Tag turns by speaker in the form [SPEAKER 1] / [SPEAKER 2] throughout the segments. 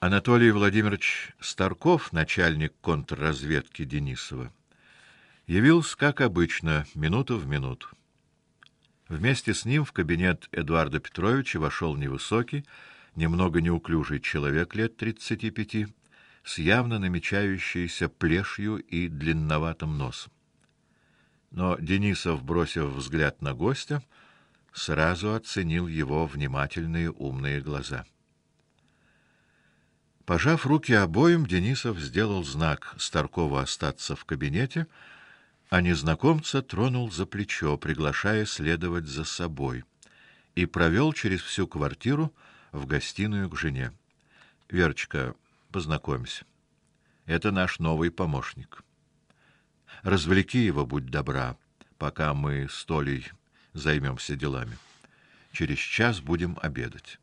[SPEAKER 1] Анатолий Владимирович Старков, начальник контрразведки Денисова, явился, как обычно, минуту в минуту. Вместе с ним в кабинет Эдуарда Петровича вошел невысокий, немного неуклюжий человек лет тридцати пяти, с явно намечающейся плешью и длинноватым носом. Но Денисов, бросив взгляд на гостя, сразу оценил его внимательные умные глаза. Пожав руки обоим, Денисов сделал знак Старкову остаться в кабинете, а незнакомца тронул за плечо, приглашая следовать за собой, и провел через всю квартиру в гостиную к жене. Верочка, познакомься. Это наш новый помощник. Развлеки его, будь добра, пока мы с Толей займемся делами. Через час будем обедать.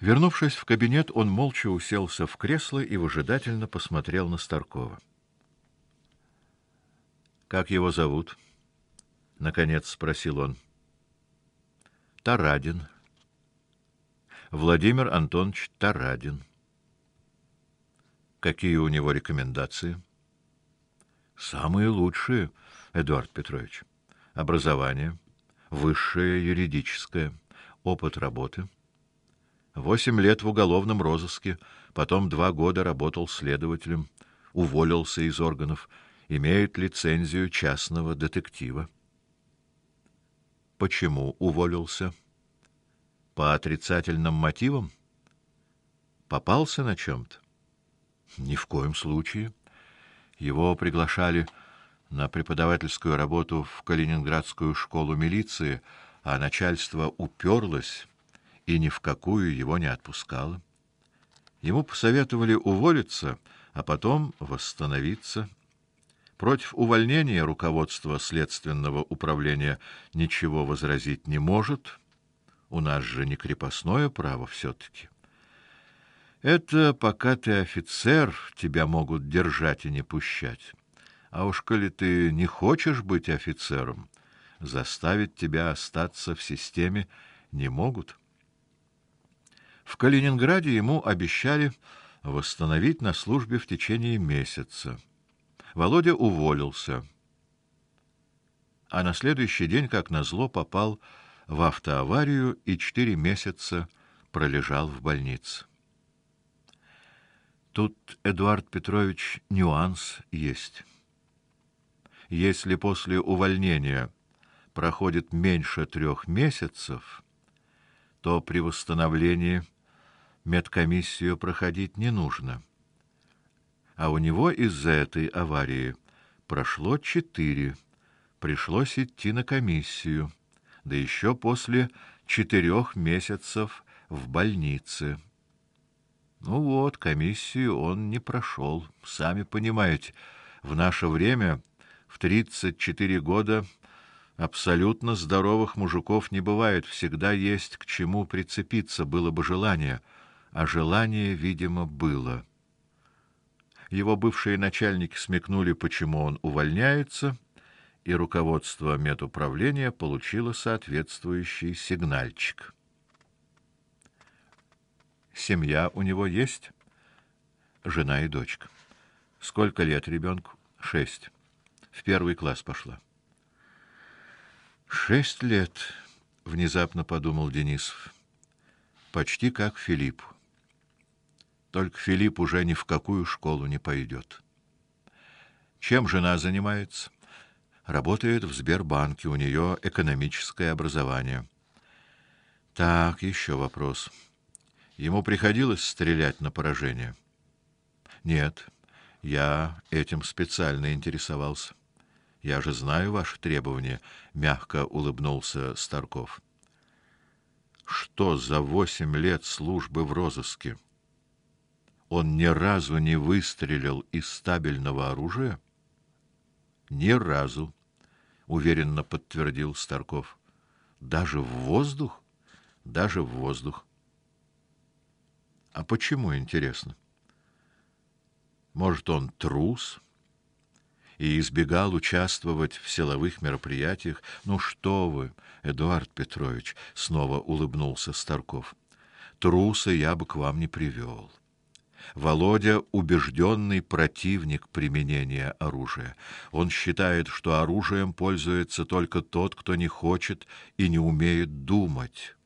[SPEAKER 1] Вернувшись в кабинет, он молча уселся в кресло и выжидательно посмотрел на Старкова. Как его зовут? наконец спросил он. Тарадин. Владимир Антонович Тарадин. Какие у него рекомендации? Самые лучшие, Эдуард Петрович. Образование, высшее юридическое, опыт работы. Восемь лет в уголовном розыске, потом два года работал следователем, уволился из органов, имеет лицензию частного детектива. Почему уволился? По отрицательным мотивам? Попался на чем то Ни в коем случае. Его приглашали на преподавательскую работу в Калининградскую школу милиции, а начальство уперлось и ни в какую его не отпускала. Ему посоветовали уволиться, а потом восстановиться. Против увольнения руководство следственного управления ничего возразить не может. У нас же не крепостное право все таки Это пока ты офицер, тебя могут держать и не пущать. А уж коли ты не хочешь быть офицером, заставить тебя остаться в системе не могут. В Калининграде ему обещали восстановить на службе в течение месяца. Володя уволился. А на следующий день, как назло, попал в автоаварию и четыре месяца пролежал в больнице. Тут, Эдуард Петрович, нюанс есть. Если после увольнения проходит меньше трех месяцев, то при восстановлении медкомиссию проходить не нужно. А у него из-за этой аварии прошло четыре. Пришлось идти на комиссию, да еще после четырех месяцев в больнице. Ну вот, комиссию он не прошел. Сами понимаете, в наше время в тридцать четыре года абсолютно здоровых мужиков не бывает, всегда есть к чему прицепиться, было бы желание а желание, видимо, было. Его бывшие начальники смекнули, почему он увольняется, и руководство медуправления получило соответствующий сигнальчик. Семья у него есть? Жена и дочка. Сколько лет ребенку? Шесть. В первый класс пошла. Шесть лет, внезапно подумал Денисов. Почти как Филипп. Только Филипп уже ни в какую школу не пойдет. Чем жена занимается? Работает в Сбербанке, у нее экономическое образование. Так, еще вопрос. Ему приходилось стрелять на поражение? Нет. Я этим специально интересовался. Я же знаю ваши требования, мягко улыбнулся Старков. Что за восемь лет службы в розыске? Он ни разу не выстрелил из стабильного оружия? Ни разу, уверенно подтвердил Старков. Даже в воздух, даже в воздух. А почему, интересно? Может, он трус и избегал участвовать в силовых мероприятиях? Ну что вы, Эдуард Петрович, снова улыбнулся Старков. Труса я бы к вам не привел. Володя убежденный противник применения оружия. Он считает, что оружием пользуется только тот, кто не хочет и не умеет думать.